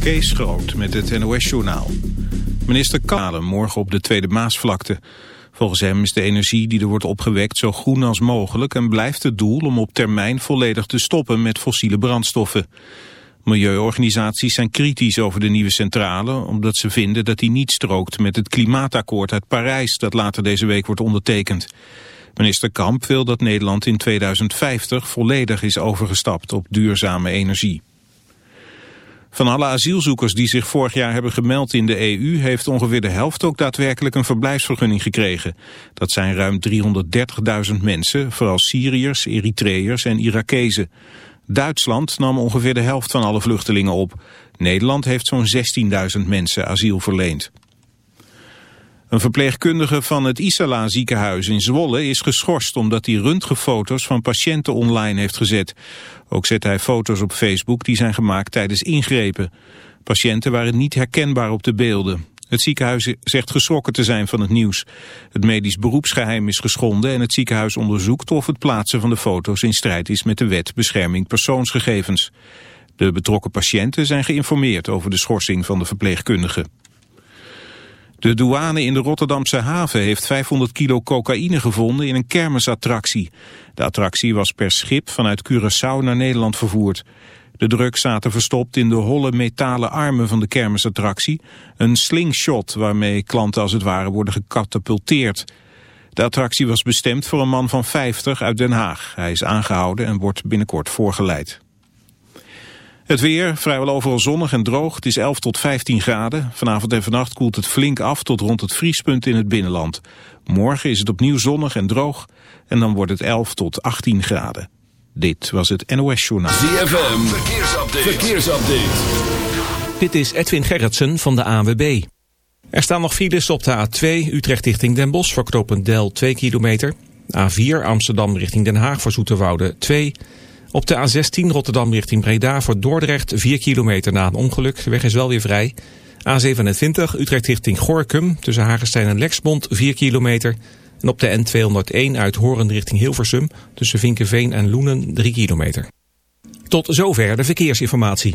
Kees Groot met het NOS-journaal. Minister Kalen morgen op de Tweede Maasvlakte. Volgens hem is de energie die er wordt opgewekt zo groen als mogelijk... en blijft het doel om op termijn volledig te stoppen met fossiele brandstoffen. Milieuorganisaties zijn kritisch over de nieuwe centrale... omdat ze vinden dat die niet strookt met het klimaatakkoord uit Parijs... dat later deze week wordt ondertekend. Minister Kamp wil dat Nederland in 2050 volledig is overgestapt op duurzame energie. Van alle asielzoekers die zich vorig jaar hebben gemeld in de EU... heeft ongeveer de helft ook daadwerkelijk een verblijfsvergunning gekregen. Dat zijn ruim 330.000 mensen, vooral Syriërs, Eritreërs en Irakezen. Duitsland nam ongeveer de helft van alle vluchtelingen op. Nederland heeft zo'n 16.000 mensen asiel verleend. Een verpleegkundige van het Isala ziekenhuis in Zwolle is geschorst omdat hij röntgenfoto's van patiënten online heeft gezet. Ook zet hij foto's op Facebook die zijn gemaakt tijdens ingrepen. Patiënten waren niet herkenbaar op de beelden. Het ziekenhuis zegt geschrokken te zijn van het nieuws. Het medisch beroepsgeheim is geschonden en het ziekenhuis onderzoekt of het plaatsen van de foto's in strijd is met de wet bescherming persoonsgegevens. De betrokken patiënten zijn geïnformeerd over de schorsing van de verpleegkundige. De douane in de Rotterdamse haven heeft 500 kilo cocaïne gevonden in een kermisattractie. De attractie was per schip vanuit Curaçao naar Nederland vervoerd. De drugs zaten verstopt in de holle metalen armen van de kermisattractie. Een slingshot waarmee klanten als het ware worden gecatapulteerd. De attractie was bestemd voor een man van 50 uit Den Haag. Hij is aangehouden en wordt binnenkort voorgeleid. Het weer, vrijwel overal zonnig en droog. Het is 11 tot 15 graden. Vanavond en vannacht koelt het flink af tot rond het vriespunt in het binnenland. Morgen is het opnieuw zonnig en droog. En dan wordt het 11 tot 18 graden. Dit was het NOS Journaal. ZFM, verkeersupdate. verkeersupdate. Dit is Edwin Gerritsen van de AWB. Er staan nog files op de A2 Utrecht richting Den Bosch voor knooppunt Del 2 kilometer. A4 Amsterdam richting Den Haag voor Zoeterwoude 2 op de A16 Rotterdam richting Breda voor Dordrecht 4 kilometer na een ongeluk. De weg is wel weer vrij. A27 Utrecht richting Gorkum tussen Hagestein en Lexmond 4 kilometer. En op de N201 uit Horen richting Hilversum tussen Vinkenveen en Loenen 3 kilometer. Tot zover de verkeersinformatie.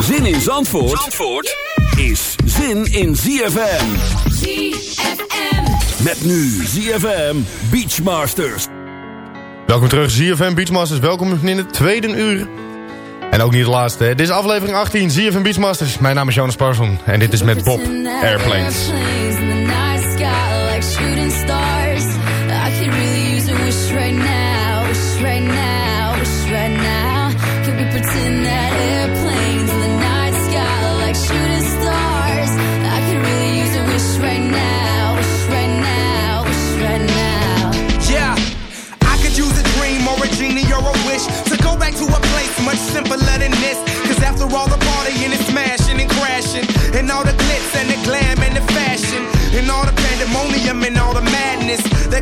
Zin in Zandvoort, Zandvoort is zin in ZFM. ZFM. Met nu ZFM Beachmasters. Welkom terug, ZFM Beachmasters. Welkom in het tweede uur. En ook niet de laatste. hè. Dit is aflevering 18, ZFM Beachmasters. Mijn naam is Jonas Parson en dit is met Bob Airplanes.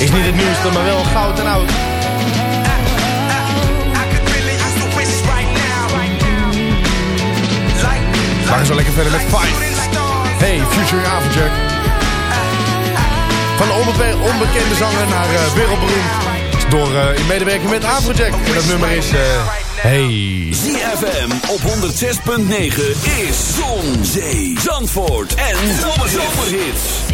Is niet het nieuwste, maar wel goud en oud. We zo lekker verder met Five. Hey, featuring Afrojack. Van onbe- onbekende zanger naar eh, wereldberoemd. Door eh, in medewerking met Afrojack. En dat nummer is... eh, hey. ZFM op 106.9 is Zon, Zee, Zandvoort en Zomerhits.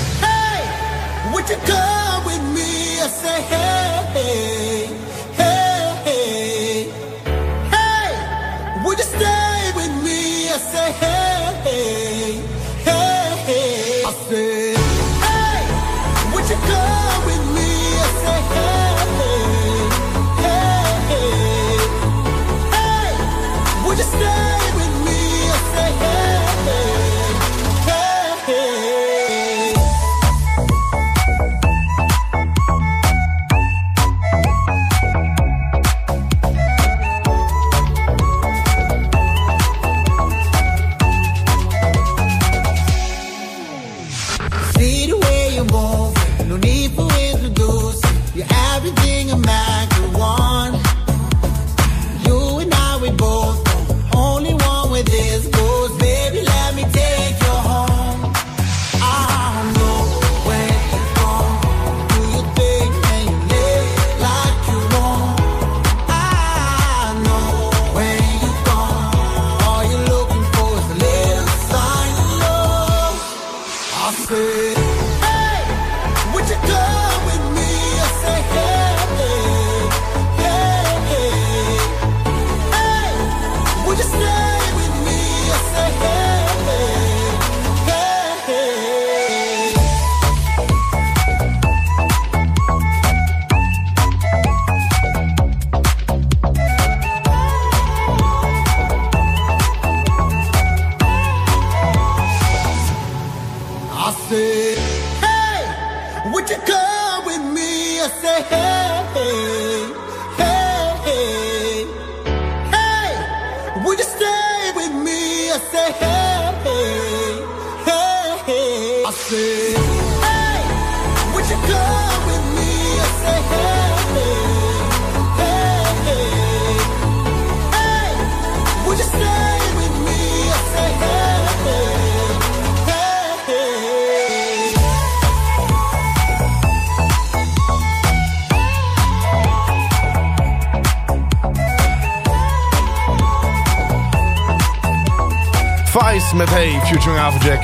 hey, would you come with me? I say, hey, hey, hey,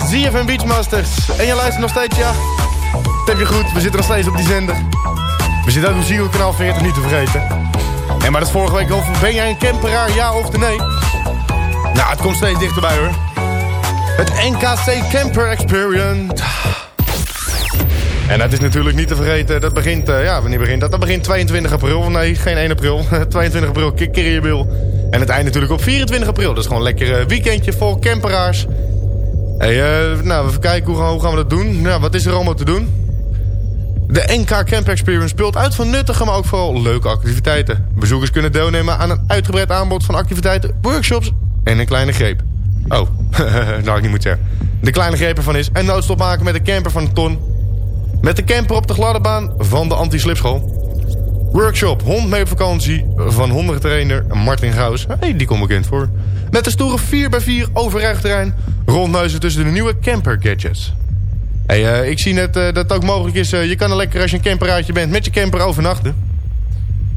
ZFM Beachmasters. En je luistert nog steeds, ja. Dat heb je goed, we zitten nog steeds op die zender. We zitten ook op Ziggo kanaal 40, niet te vergeten. En maar dat is vorige week al. Ben jij een camperaar, ja of nee? Nou, het komt steeds dichterbij hoor. Het NKC Camper Experience. En dat is natuurlijk niet te vergeten. Dat begint, eh, ja, wanneer begint dat? Dat begint 22 april. Nee, geen 1 april. 22 april, kik keer in je bil. En het eind natuurlijk op 24 april. Dat is gewoon een lekker eh, weekendje vol camperaars. Hey, eh, nou, even kijken hoe gaan, we dat doen. Nou, wat is er allemaal te doen? De NK Camp Experience speelt uit van nuttige, maar ook vooral leuke activiteiten. Bezoekers kunnen deelnemen aan een uitgebreid aanbod van activiteiten, workshops en een kleine greep. Oh, nou ik niet moet zeggen. De kleine greep ervan is een noodstop maken met de camper van een ton. Met de camper op de gladde baan van de anti-slipschool. Workshop hond mee op vakantie van hondentrainer Martin Gauws. Hey, die komt bekend voor. Met de stoere 4x4 overrijgterrein rondneuzen tussen de nieuwe camper gadgets. Hey, eh, ik zie net eh, dat het ook mogelijk is. eh, je kan er lekker als je een camperaartje bent met je camper overnachten.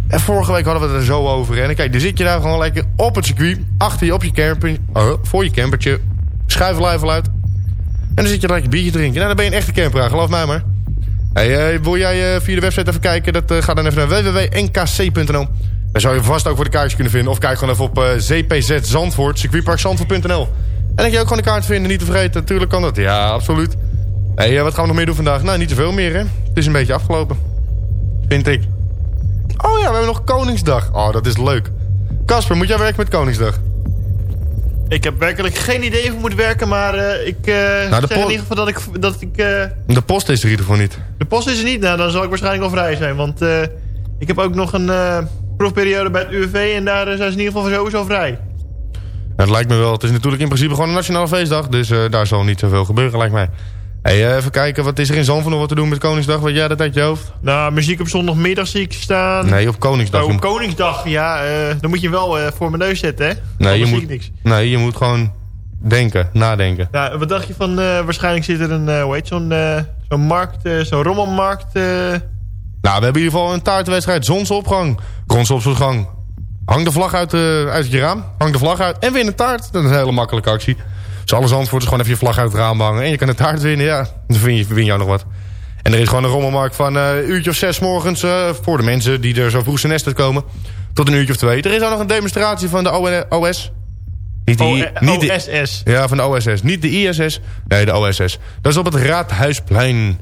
En vorige week hadden we het er zo over. En kijk, dan zit je daar gewoon lekker op het circuit. Achter je op je camper. voor je campertje. Schuif uit. En dan zit je daar lekker biertje drinken. Nou, dan ben je een echte camperaar. Geloof mij maar. Hey, wil jij via de website even kijken? Dat, eh, ga dan even naar www.nkc.nl. Daar zou je vast ook voor de kaartjes kunnen vinden. Of kijk gewoon even op ZPZ Zandvoort, circuitparkzandvoort.nl. En dan kun je ook gewoon de kaart vinden, niet te vergeten. Natuurlijk kan dat. Ja, absoluut. Hey, eh, wat gaan we nog meer doen vandaag? Nou, niet zoveel meer, hè. Het is een beetje afgelopen. Vind ik. Oh ja, we hebben nog Koningsdag. Oh, dat is leuk. Casper, moet jij werken met Koningsdag? Ik heb werkelijk geen idee of ik moet werken, maar eh, ik eh Nou, de zeg in ieder geval dat ik... Dat ik De post is er in ieder geval niet. de post is er niet, nou dan zal ik waarschijnlijk wel vrij zijn. Want ik heb ook nog een proefperiode bij het UWV en daar zijn ze in ieder geval sowieso vrij. Dat lijkt me wel. Het is natuurlijk in principe gewoon een nationale feestdag. Dus eh, daar zal niet zoveel gebeuren, lijkt mij. Hey, eh, even kijken, wat is er in Zandvoort nog wat te doen met Koningsdag? Weet jij dat uit je hoofd? Nou, muziek op zondagmiddag zie ik staan. Nee, op Koningsdag. Oh, op Koningsdag, ja, eh, dan moet je wel voor mijn neus zetten, hè? nee, je moet, ik niks. nee, je moet gewoon denken, nadenken. Nou, wat dacht je van, waarschijnlijk zit er een, hoe heet zo'n markt, zo'n rommelmarkt... eh, Nou, we hebben in ieder geval een taartenwedstrijd. Zonsopgang, zonsopgang. Hang de vlag uit, eh, uit je raam. Hang de vlag uit en win een taart. Dat is een hele makkelijke actie. Dus alle Zandvoorters gewoon even je vlag uit het raam hangen. En je kan een taart winnen, ja. Dan win je, win je ook nog wat. En er is gewoon een rommelmarkt van eh, een uurtje of zes morgens... eh, voor de mensen die er zo vroeg zijn nest uitkomen. Tot een uurtje of twee. Er is ook nog een demonstratie van de OS. Niet de, niet de, OSS. ja, van de OSS. Niet de ISS. Nee, de OSS. Dat is op het Raadhuisplein.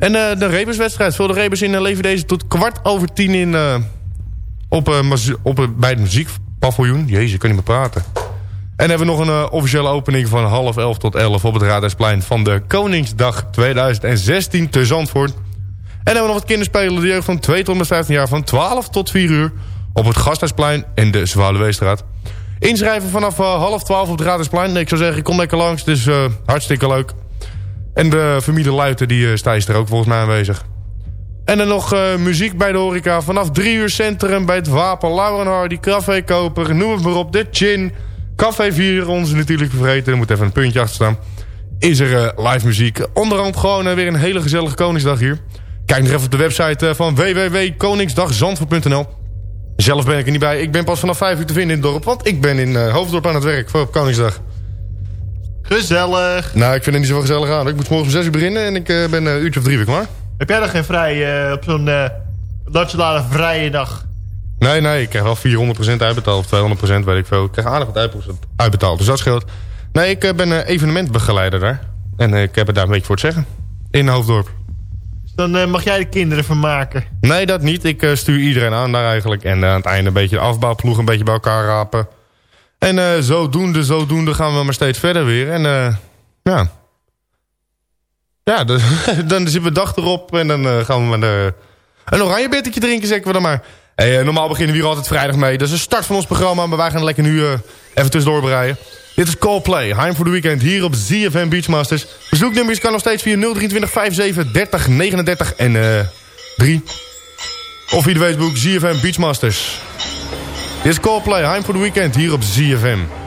En eh, de rebuswedstrijd. Veel de rebus in uh, leven deze tot kwart over tien in, eh, op, eh, op, eh, bij het muziekpaviljoen. Jezus, ik kan niet meer praten. En hebben we nog een eh, officiële opening van half elf tot elf op het Raadhuisplein van de Koningsdag 2016 te Zandvoort. En hebben we nog wat kinderspelen, de jeugd van 2 tot en met 15 jaar van 12 tot 4 uur op het Gasthuisplein en de Zwaluweestraat. Inschrijven vanaf eh, half 12 op het Raadhuisplein. Ik zou zeggen, kom lekker langs, eh, hartstikke leuk. En de familie Luiten, die uh, is er ook volgens mij aanwezig. En dan nog uh, muziek bij de horeca. Vanaf 3 uur centrum bij het Wapen, Lauren Hardy, Café Koper, noem het maar op. De Chin, Café 4, ons natuurlijk vergeten. Er moet even een puntje achter staan. Is er uh, live muziek. Onderhand gewoon weer een hele gezellige Koningsdag hier. Kijk nog even op de website van www.koningsdagzandvoort.nl Zelf ben ik er niet bij. Ik ben pas vanaf 5 uur te vinden in het dorp. Want ik ben in Hoofddorp aan het werk voor op Koningsdag. Gezellig. Nou, ik vind het niet zo gezellig aan. Ik moet morgen om 6 uur beginnen en ik uh, ben een uurtje of drie weer klaar. Heb jij dan geen vrij uh, op zo'n uh, nationale vrije dag? Nee, nee. Ik krijg wel 400% uitbetaald of 200% weet ik veel. Ik krijg aardig wat uitbetaald. Dus dat scheelt. Nee, ik ben evenementbegeleider daar. En ik heb het daar een beetje voor te zeggen. In Hoofddorp. Dus dan mag jij de kinderen vermaken? Nee, dat niet. Ik stuur iedereen aan daar eigenlijk. En aan het einde een beetje de afbouwploeg een beetje bij elkaar rapen. En uh, zodoende, zodoende gaan we maar steeds verder weer. En uh, ja... Ja, dan zitten we dag erop en dan uh, gaan we maar een oranje bittertje drinken, zeggen we dan maar. Hey, normaal beginnen we hier altijd vrijdag mee. Dat is de start van ons programma, maar wij gaan lekker nu even tussendoor breien. Dit is Coldplay, Heim voor de Weekend hier op ZFM Beachmasters. Bezoeknummers kan nog steeds via 023 57 30 39 en eh 3. Of via de Facebook ZFM Beachmasters. Dit is Coldplay, Heim voor de Weekend hier op ZFM.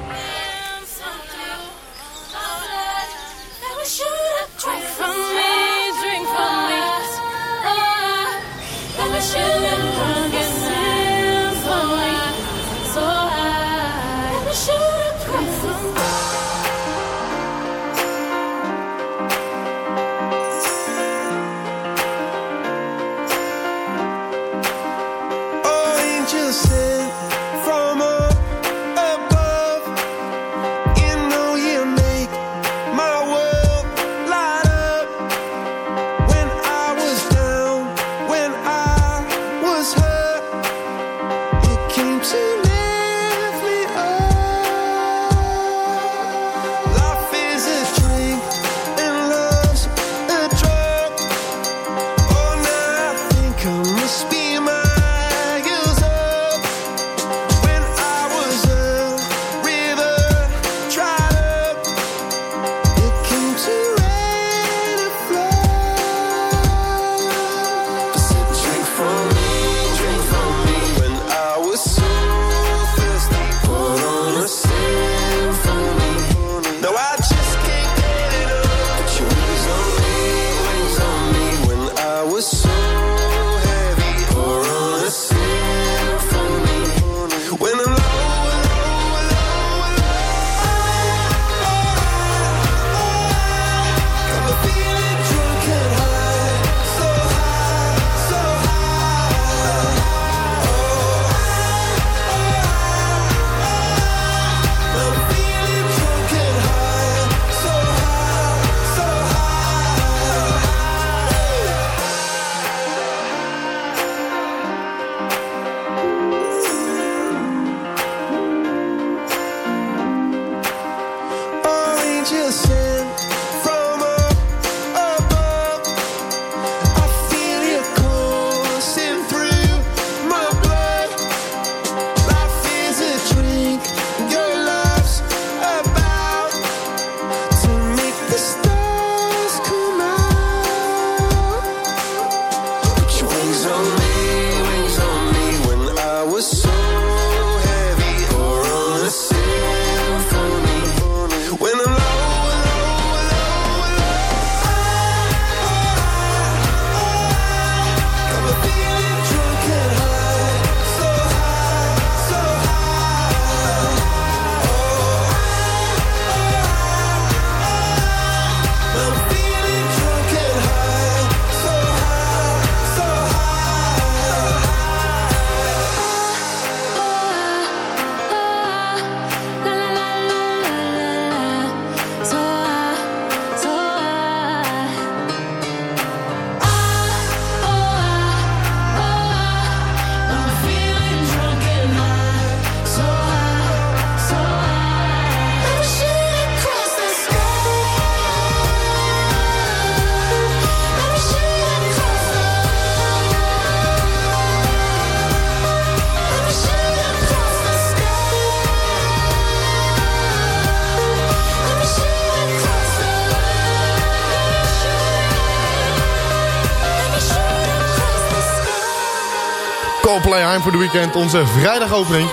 Coldplay, Heim voor de Weekend, onze vrijdagopening.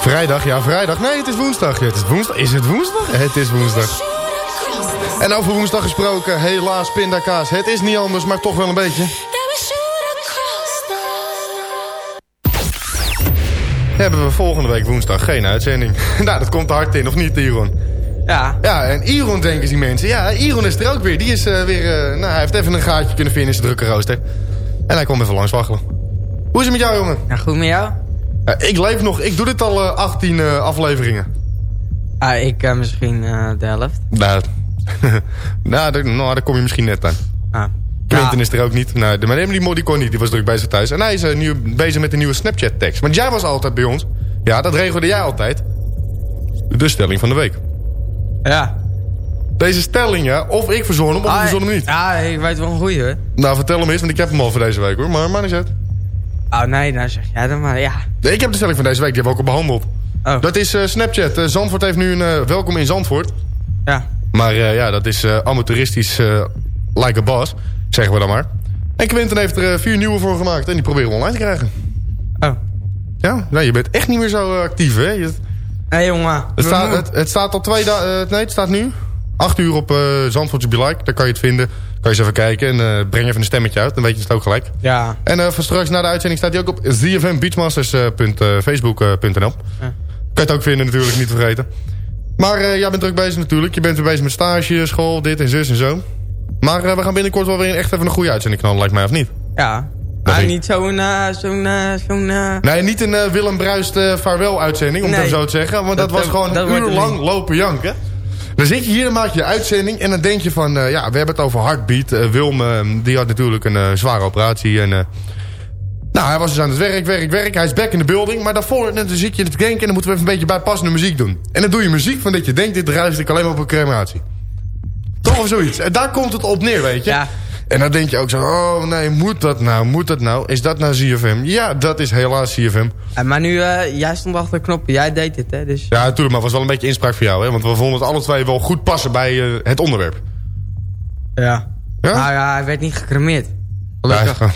Vrijdag, ja vrijdag. Nee, het is woensdag. Het is woensdag. Is het woensdag? Het is woensdag. En over woensdag gesproken, helaas pindakaas. Het is niet anders, maar toch wel een beetje. Hebben we volgende week woensdag geen uitzending. nou, dat komt er hard in, of niet, Iron? Ja. Ja, en Iron denken die mensen. Ja, Iron is er ook weer. Die is eh, weer... eh, nou, hij heeft even een gaatje kunnen vinden in zijn drukke rooster. En hij komt even langs waggelen. Hoe is het met jou, jongen? Ja, goed met jou? Ja, ik leef nog. Ik doe dit al eh, 18 eh, afleveringen. Ah, ik eh, misschien eh, de helft. Nou, nou, daar, nou, daar kom je misschien net aan. Ah. Quentin is er ook niet. Nou, de, maar die Mod die kon niet, die was druk bezig thuis. En hij is eh, nu bezig met de nieuwe Snapchat-tekst. Want jij was altijd bij ons. Ja, dat regelde jij altijd. De stelling van de week. Ja. Deze stelling, ja. Of ik verzon hem, of ik Ah, verzon hem niet. Ja, ik weet wel een goeie hoor. Nou, vertel hem eens, want ik heb hem al voor deze week hoor. Maar, maar niet uit. Oh nee, nou zeg jij dan maar, ja. Nee, ik heb de stelling van deze week, die hebben we ook al behandeld. Oh. Dat is eh, Snapchat. Eh, Zandvoort heeft nu een eh, welkom in Zandvoort. Ja. Maar ja, dat is amateuristisch like a boss, zeggen we dan maar. En Quinten heeft er vier nieuwe voor gemaakt en die proberen we online te krijgen. Oh. Ja, nou, je bent echt niet meer zo actief, hè? Hé hey, jongen. het, staat, het, het staat al twee dagen... nee, het staat nu. Acht uur op Zandvoortje Be Like. Daar kan je het vinden. Kan je eens even kijken en eh, breng even een stemmetje uit. Dan weet je het ook gelijk. Ja. En eh van straks na de uitzending staat hij ook op zfmbeachmasters.facebook.nl. Kan je het ook vinden natuurlijk, niet vergeten. Maar eh, jij bent druk bezig natuurlijk. Je bent weer bezig met stage, school, dit en zus en zo. Maar eh, we gaan binnenkort wel weer echt even een goede uitzending knallen, lijkt mij, of niet? Ja. Maar ik- niet zo'n... eh, zo'n... eh, zo'n eh, Nee, niet een eh, Willem Bruist eh vaarwel uitzending, om het Nee. zo te zeggen. Want dat, Dat- was gewoon een uur lang lopen janken. Dan zit je hier, dan maak je de uitzending en dan denk je van... eh, ja, we hebben het over Heartbeat. Eh, Wilm, eh, die had natuurlijk een eh, zware operatie en... nou, hij was dus aan het werk, werk, werk. Hij is back in the building. Maar daarvoor dan zit je te denken... en dan moeten we even een beetje bijpassende muziek doen. En dan doe je muziek van dat je denkt... dit ruist ik alleen maar op een crematie. Toch of zoiets. En daar komt het op neer, weet je. Ja. En dan denk je ook zo... oh nee, moet dat nou? Moet dat nou? Is dat nou CFM? Ja, dat is helaas CFM. eh, maar nu, eh, jij stond achter de knoppen. Jij deed het, hè. Dus... Ja, natuurlijk, maar het was wel een beetje inspraak voor jou, hè? Want we vonden het alle twee wel goed passen bij eh, het onderwerp. Ja. Ja? Nou ja, hij werd niet gecremeerd. Gelukkig. Ja,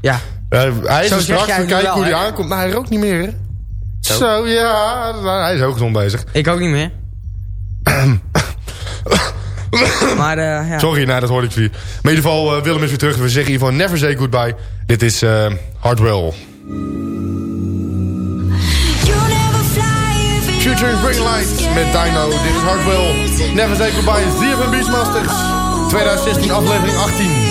Ja. Hij is Zo er straks, we kijken wel, hoe hij aankomt. Nou, hij rookt niet meer, hè? Zo, Zo. ja, hij is ook gezond bezig. Ik ook niet meer. maar eh, ja. Sorry, nou, dat hoorde ik voor je. Maar in ieder geval, eh, Willem is weer terug. We zeggen hiervan never say goodbye. Dit is eh Hardwell. Future Green Lights met Dino. Dit is Hardwell. Never say goodbye. ZFM Beachmasters. 2016 aflevering 18.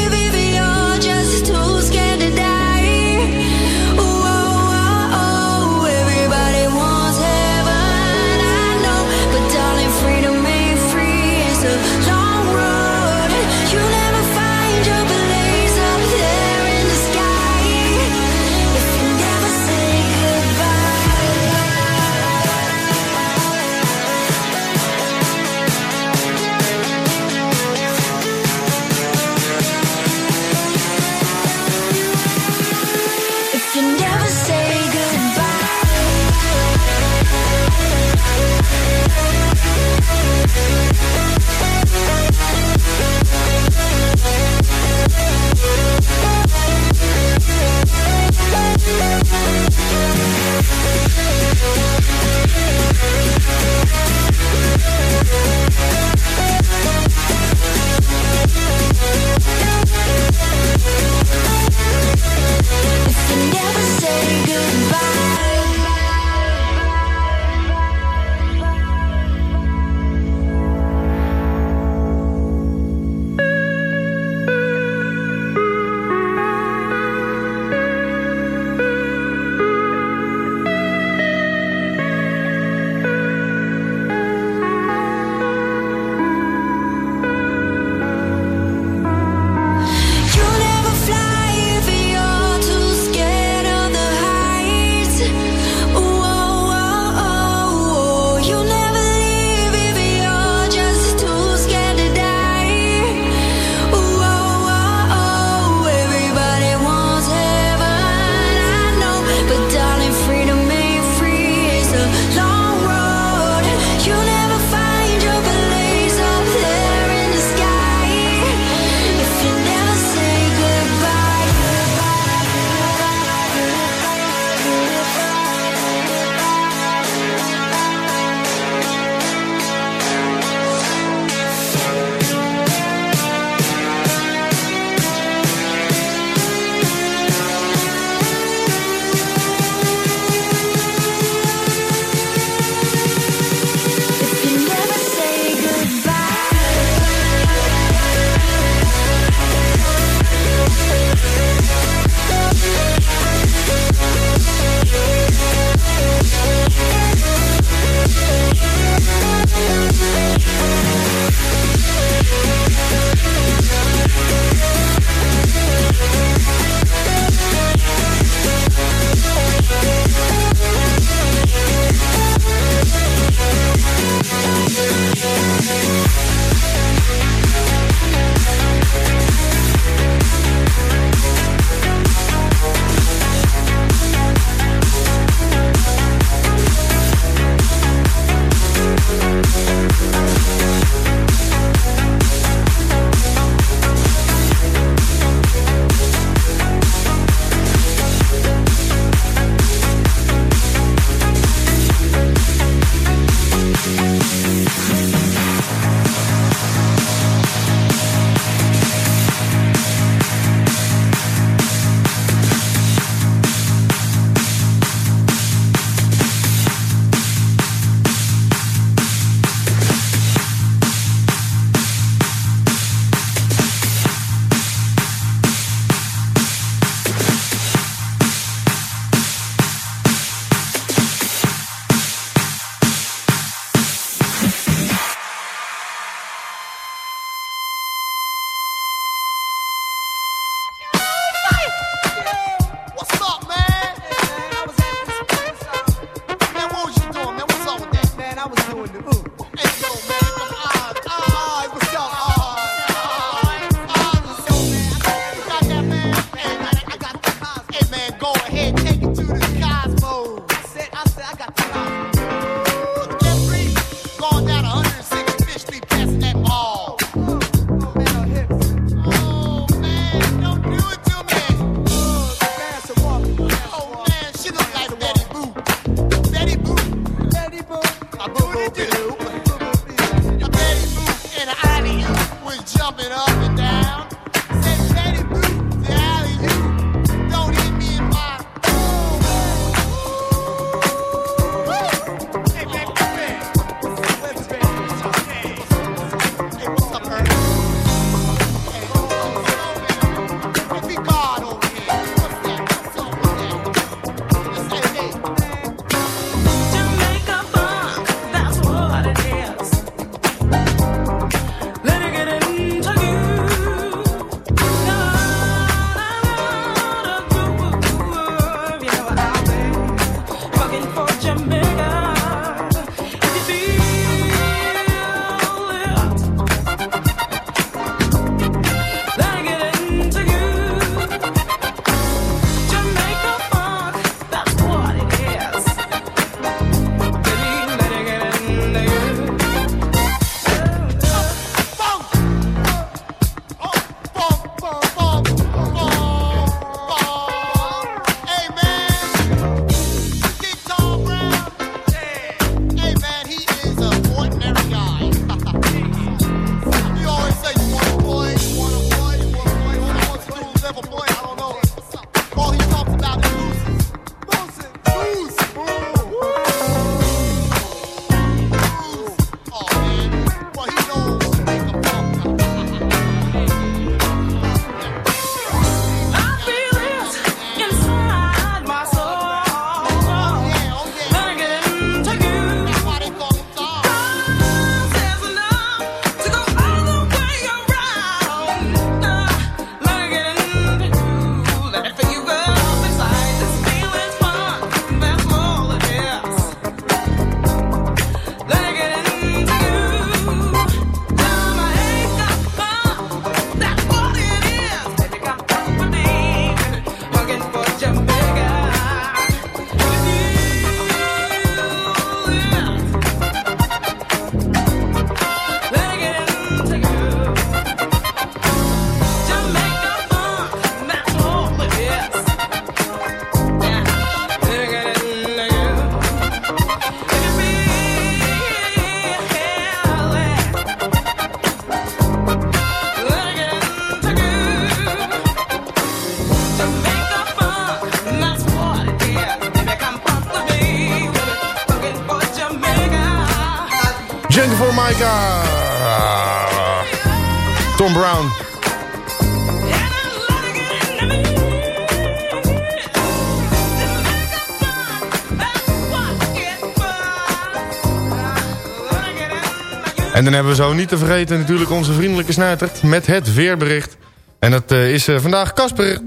Dan hebben we zo niet te vergeten natuurlijk onze vriendelijke snuitert met het weerbericht. En dat eh, is eh, vandaag Casper.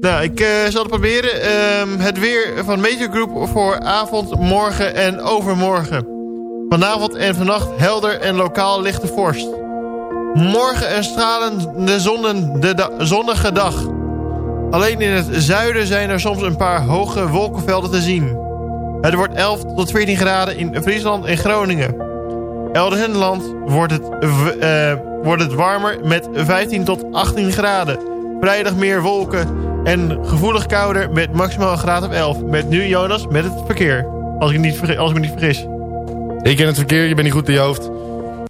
Nou, ik eh, zal het proberen. Ehm, het weer van Major Group voor avond, morgen en overmorgen. Vanavond en vannacht helder en lokaal lichte vorst. Morgen een stralende de zonnige dag. Alleen in het zuiden zijn er soms een paar hoge wolkenvelden te zien. Het wordt 11 tot 14 graden in Friesland en Groningen. Elders in het land wordt het, eh, wordt het warmer met 15 tot 18 graden. Vrijdag meer wolken en gevoelig kouder met maximaal een graad of 11. Met nu Jonas met het verkeer. Als ik, niet als ik me niet vergis. Ik ken het verkeer, je bent niet goed in je hoofd.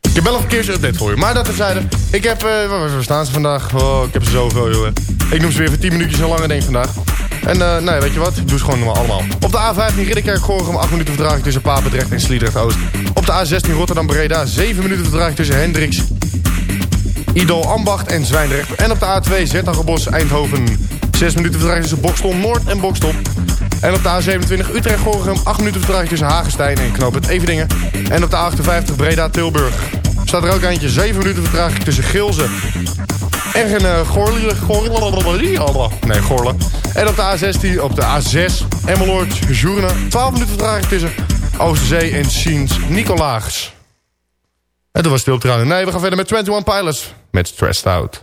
Ik heb wel een verkeersupdate voor je. Maar dat terzijde. Ik heb... eh waar staan ze vandaag? Oh, ik heb ze zoveel, jongen. Ik noem ze weer voor 10 minuutjes en langer denk ik vandaag. En eh, nee, weet je wat? Ik doe ze gewoon allemaal. Op de A15 Ridderkerk Gorinchem 8 minuten vertraging tussen Papendrecht en Sliedrecht Oost. Op de A16 Rotterdam Breda 7 minuten vertraging tussen Hendricks, Idol Ambacht en Zwijndrecht. En op de A2 Zettangebos Eindhoven 6 minuten vertraging tussen Bokstel Noord en Bokstop. En op de A27 Utrecht Gorinchem 8 minuten vertraging tussen Hagenstein en Knoop het Eveningen. En op de A58 Breda Tilburg staat er ook eentje 7 minuten vertraging tussen Gilze en uh, Gorle, Gorle, nee, Gorle. En op de A16, op de A6, Emmeloord, Journe. 12 minuten vertraging tussen Oosterzee en Sint Nicolaas. En dat was stil trouwens. Nee, we gaan verder met 21 Pilots met Stressed Out.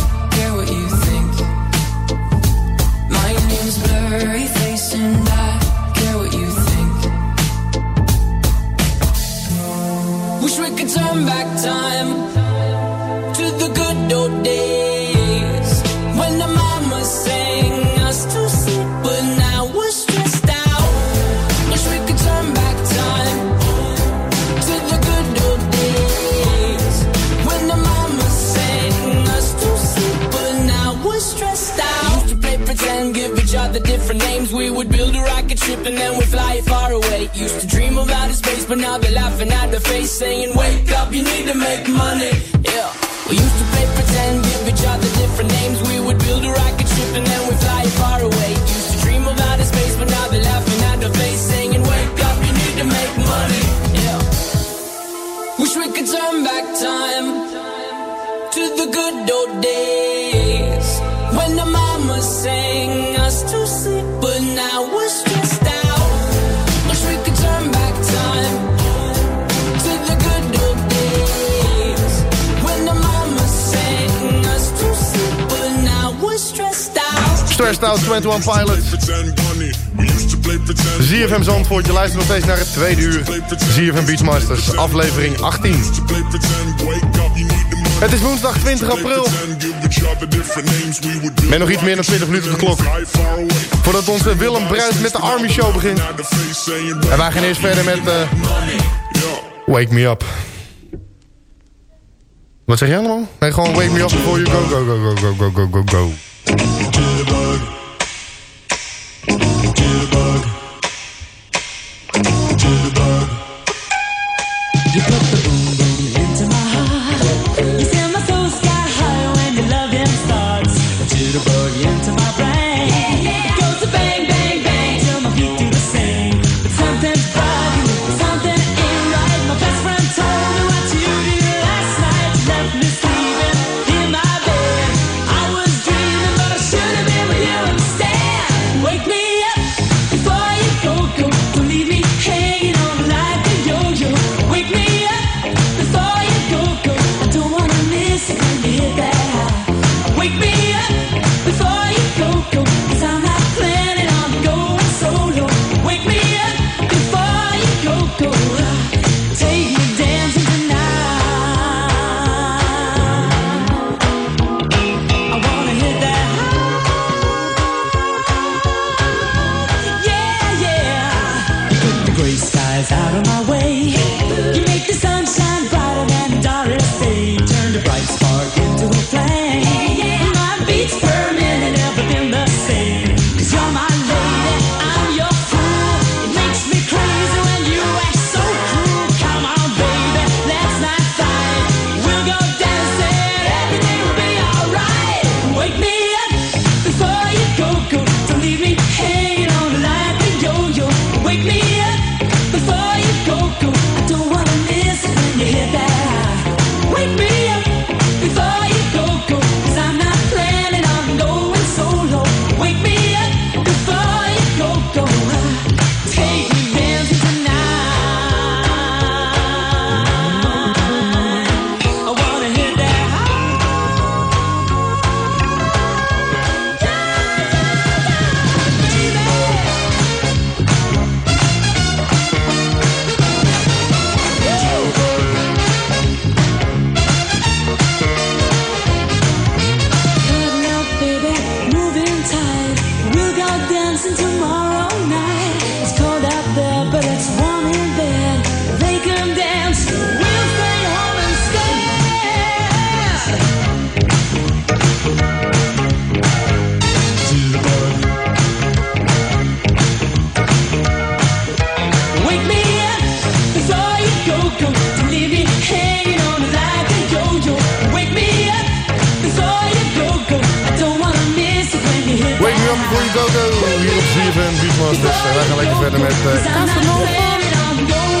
back time different names. We would build a rocket ship and then we'd fly it far away. Used to dream of outer space, but now they're laughing at the face, saying, Wake up, you need to make money. Yeah. We used to play pretend, give each other different names. We would build a rocket ship and then we'd fly it far away. Stressed Out 21 Pilots. ZFM Zandvoort, je luistert nog steeds naar het tweede uur. ZFM Beachmasters, aflevering 18. Het is woensdag 20 april. Met nog iets meer dan 20 minuten op de klok. Voordat onze Willem Bruins met de Army Show begint. En wij gaan eerst verder met... eh, Wake Me Up. Wat zeg jij allemaal? Nee, gewoon Wake Me Up before you go, go, go, go, go, go, go, go, go. go, go. Hier op CFM Beachmasters. En wij gaan lekker verder met... Uh...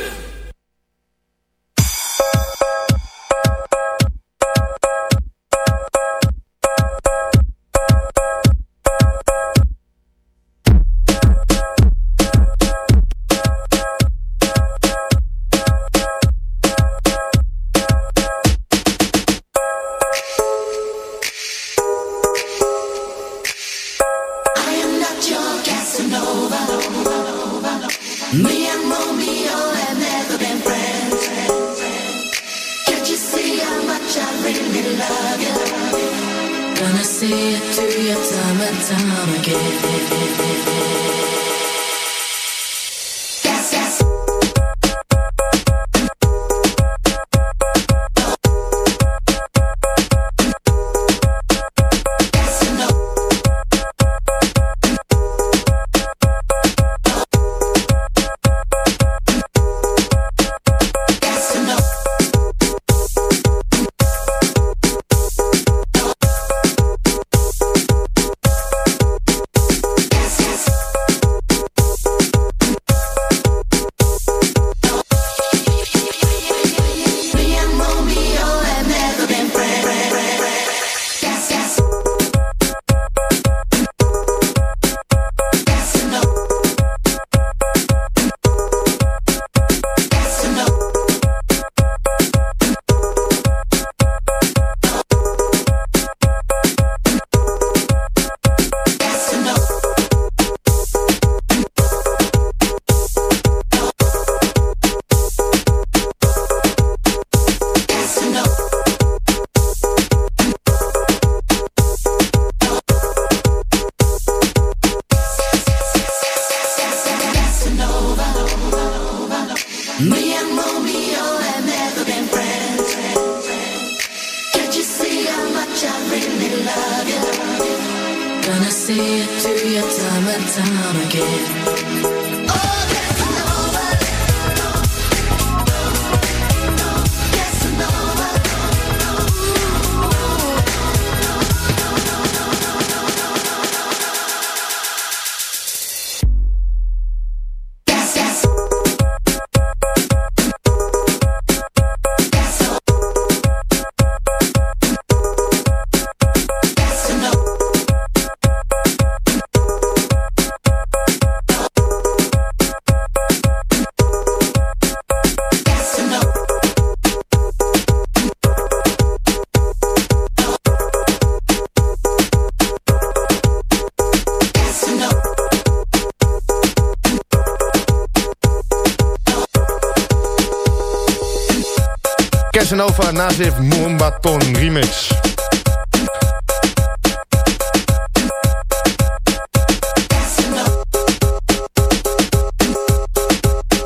Casanova Nazif Moombaton remix.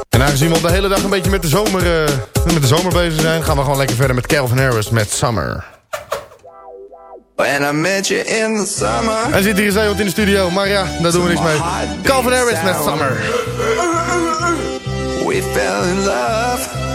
En aangezien we al de hele dag een beetje met de zomer, eh, met de zomer bezig zijn... gaan we gewoon lekker verder met Calvin Harris met Summer. When I met you in the summer. Hij zit hier zeehond in de studio, maar ja, daar doen we niks mee. Calvin Harris met Summer. We fell in love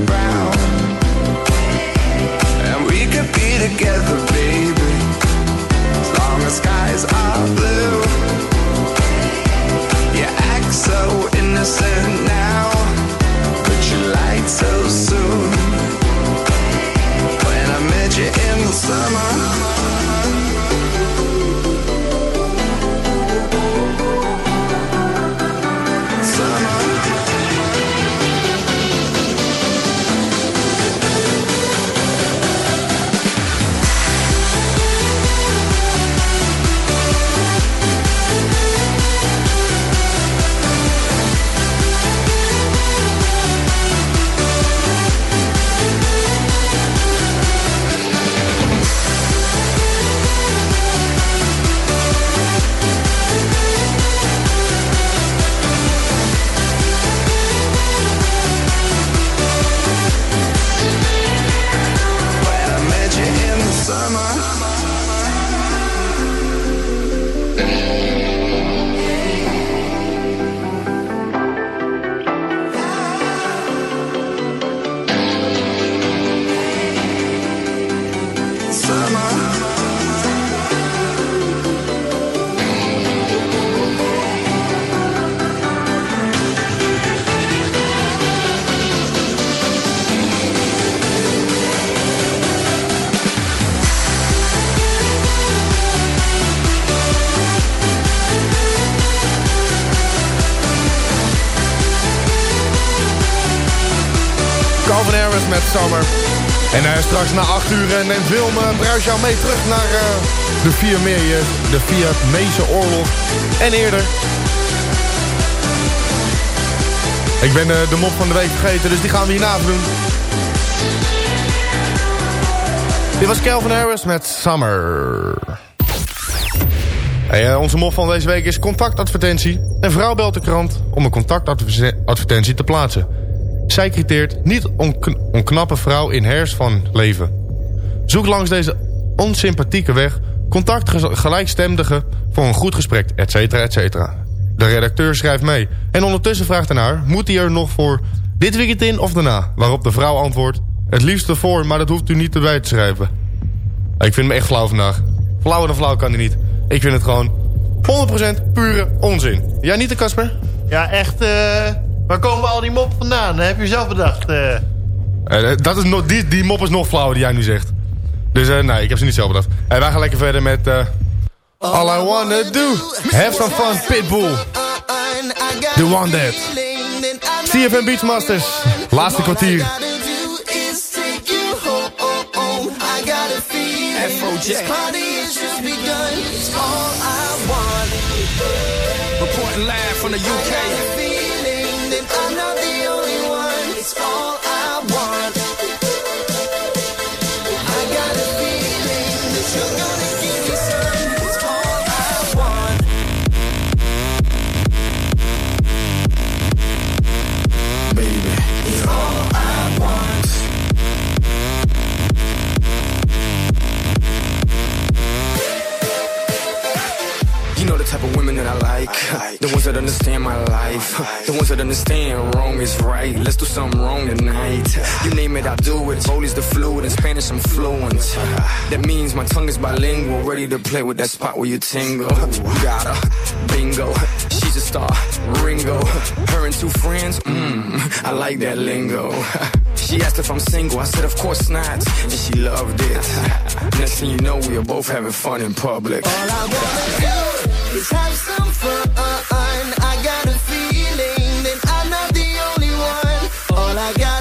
bright 8 uur eh, Bruis jou mee terug naar eh, de vier de Vietnamese oorlog en eerder. Ik ben eh, de mop van de week vergeten, dus die gaan we hierna doen. Dit was Calvin Harris met Summer. Onze mop van deze week is contactadvertentie. Een vrouw belt de krant om een contactadvertentie te plaatsen. Zij criteert niet om, kn- om knappe vrouw in hers van leven. Zoek langs deze onsympathieke weg contact ge- gelijkstemdigen voor een goed gesprek, et cetera, et cetera. De redacteur schrijft mee. En ondertussen vraagt hij naar, moet hij er nog voor dit weekend in of daarna? Waarop de vrouw antwoordt, het liefst ervoor, maar dat hoeft u niet erbij te schrijven. Ik vind hem echt flauw vandaag. Flauwer dan flauw kan hij niet. Ik vind het gewoon 100% pure onzin. Jij niet, de Kasper? Ja, echt. eh, waar komen al die mop vandaan? Heb je zelf bedacht? eh? Eh, dat is nog, die, die mop is nog flauwer die jij nu zegt. Dus eh, nee, ik heb ze niet zelf bedacht. En wij gaan lekker verder met... eh, All I wanna do, have some fun, Pitbull. The one that. CFM Beachmasters, laatste kwartier. Reporting live from the UK. You know The ones that understand my life. The ones that understand wrong is right. Let's do something wrong tonight. You name it, I'll do it. Foley's the fluid. In Spanish, I'm fluent. That means my tongue is bilingual. Ready to play with that spot where you tingle. You Got her. Bingo. She's a star. Ringo. Her and two friends. Mmm. I like that lingo. She asked if I'm single. I said, of course not. And she loved it. Next thing you know, we are both having fun in public. All I wanna do is have All I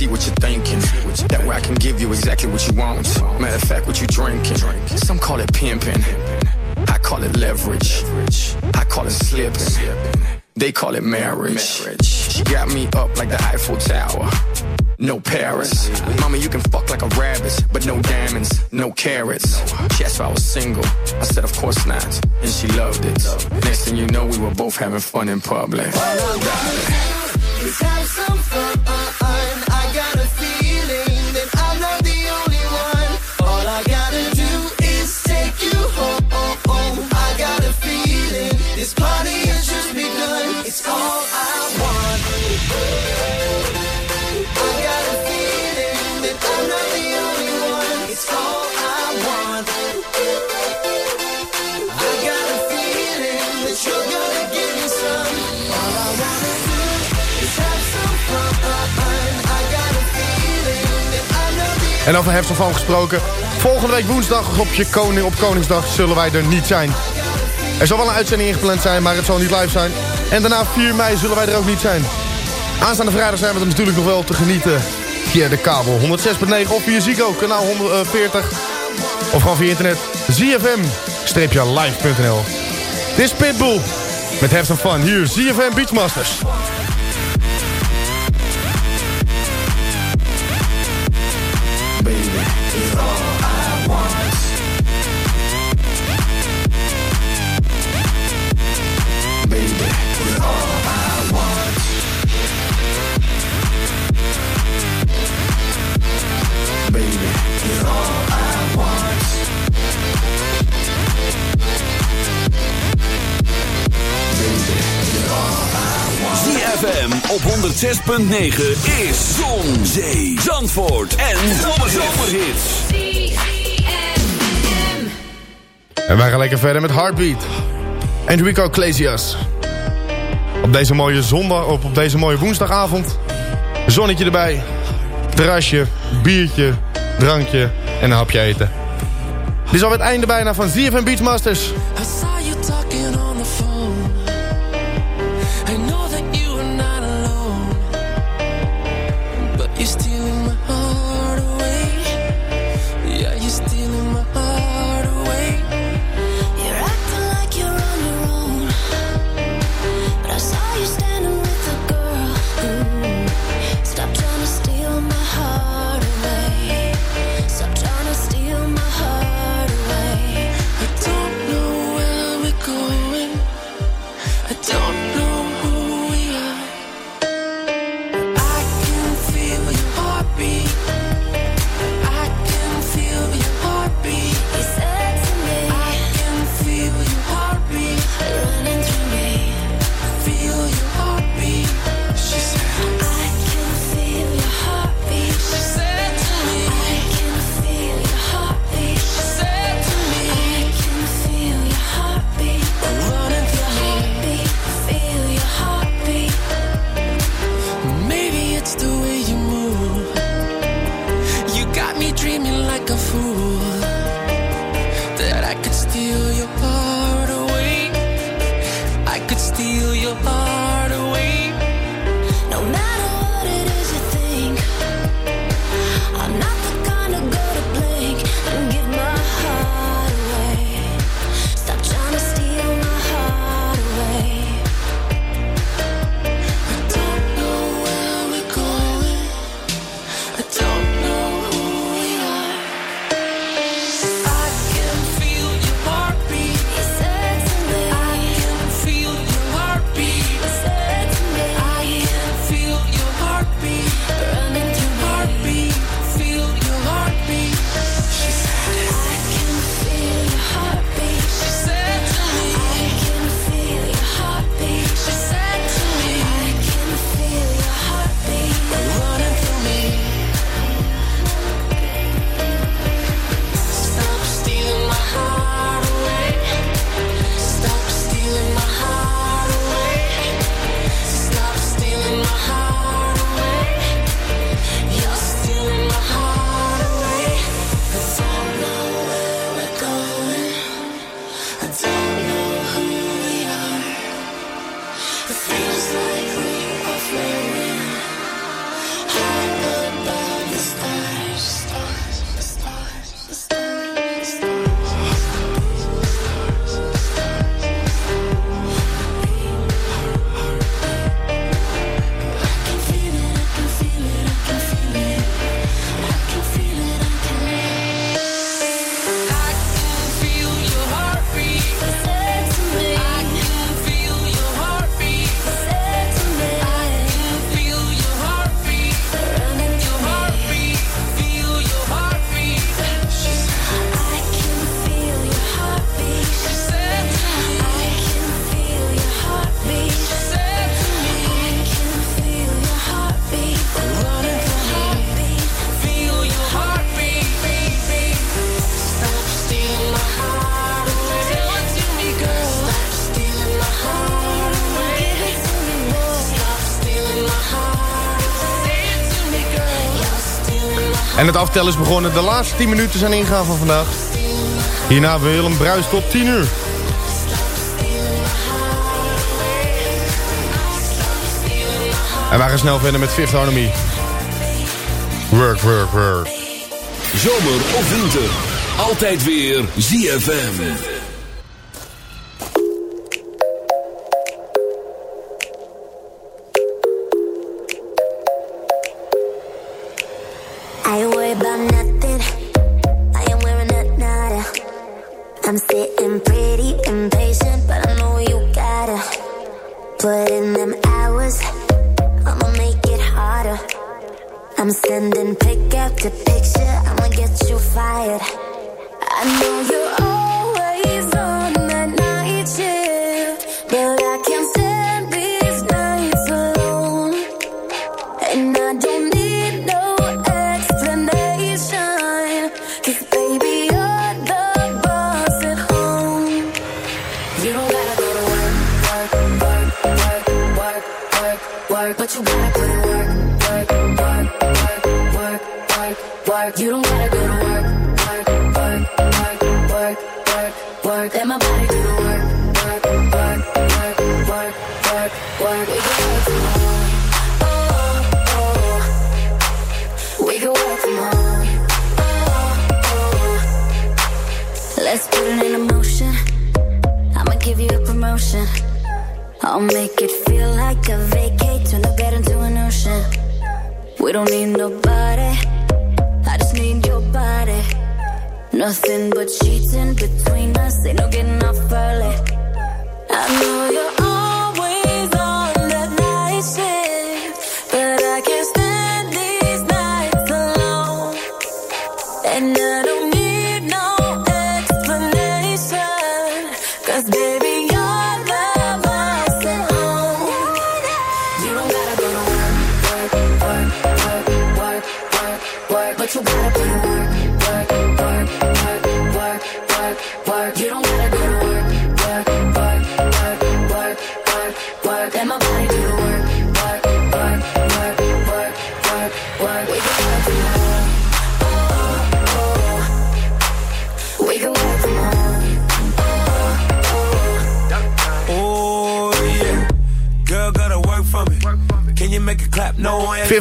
see what you're thinking. That way I can give you exactly what you want. Matter of fact, what you drinking. Some call it pimping. I call it leverage. I call it slipping. They call it marriage. She got me up like the Eiffel Tower. No Paris. Mama, you can fuck like a rabbit, but no diamonds, no carrots. She asked if I was single. I said, of course not. And she loved it. Next thing you know, we were both having fun in public. Let's En over van gesproken. Volgende week woensdag op, je koning, op Koningsdag zullen wij er niet zijn. Er zal wel een uitzending ingepland zijn, maar het zal niet live zijn. En daarna 4 mei zullen wij er ook niet zijn. Aanstaande vrijdag zijn we er natuurlijk nog wel te genieten. Via de kabel 106.9 of via Zico, kanaal 140. Of gewoon via internet. ZFM-live.nl Dit is Pitbull. Met Have. Hier, ZFM Beachmasters. 6.9 is Zon, Zee, Zandvoort en Zomerhits. En wij gaan lekker verder met Heartbeat. Enrico Klesias. Op deze mooie zondag, op, op deze mooie woensdagavond. Zonnetje erbij. Terrasje, biertje, drankje en een hapje eten. Dit is al het einde bijna van ZFM Beachmasters. En het aftellen is begonnen. De laatste 10 minuten zijn ingegaan van vandaag. Hierna Willem Bruis tot 10 uur. En wij gaan snel verder met Fifth Army. Work, work, work. Zomer of winter. Altijd weer ZFM. You don't gotta go to work, work, work, work, work, work, work, but you gotta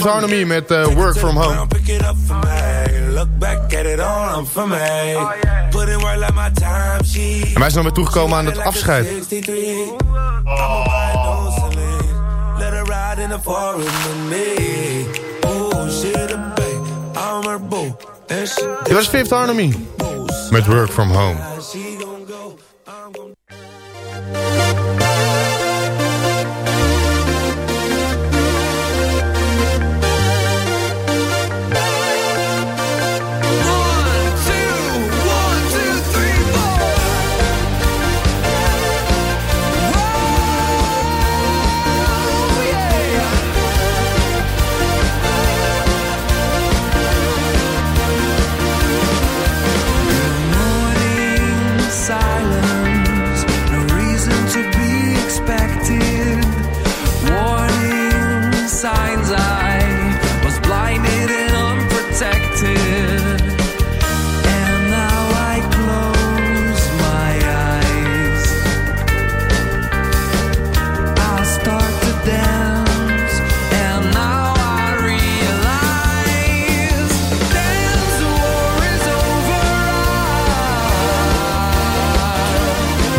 Fifth. Harmony met Work From Home. En wij zijn alweer toegekomen aan het afscheid. 63. I'ma buy no Celine. Let her ride in the foreign with me. Shit, a babe. I'm her boo. And she Dit was Fifth Harmony met Work From Home.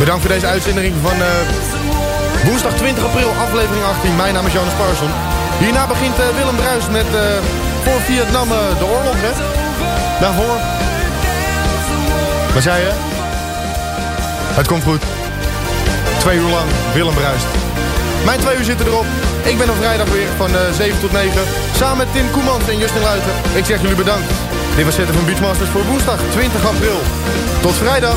Bedankt voor deze uitzending van eh, woensdag 20 april, aflevering 18. Mijn naam is Jonas Parson. Hierna begint eh, Willem Bruis met eh, voor Vietnam de oorlog, hè? Daarvoor. Wat zei je? Het komt goed. Twee uur lang Willem Bruist. Mijn twee uur zitten erop. Ik ben op vrijdag weer van eh, 7 tot 9. Samen met Tim Koemans en Justin Luiten. Ik zeg jullie bedankt. Dit was Zetten van Beachmasters voor woensdag 20 april. Tot vrijdag.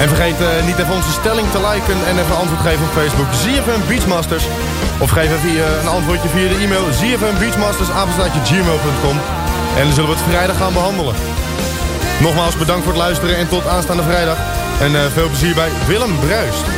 En vergeet eh, niet even onze stelling te liken en even antwoord geven op Facebook. ZFM Beachmasters. Of geef even via, een antwoordje via de e-mail zfmbeachmasters.gmail.com En dan zullen we het vrijdag gaan behandelen. Nogmaals bedankt voor het luisteren en tot aanstaande vrijdag. En eh, veel plezier bij Willem Bruist.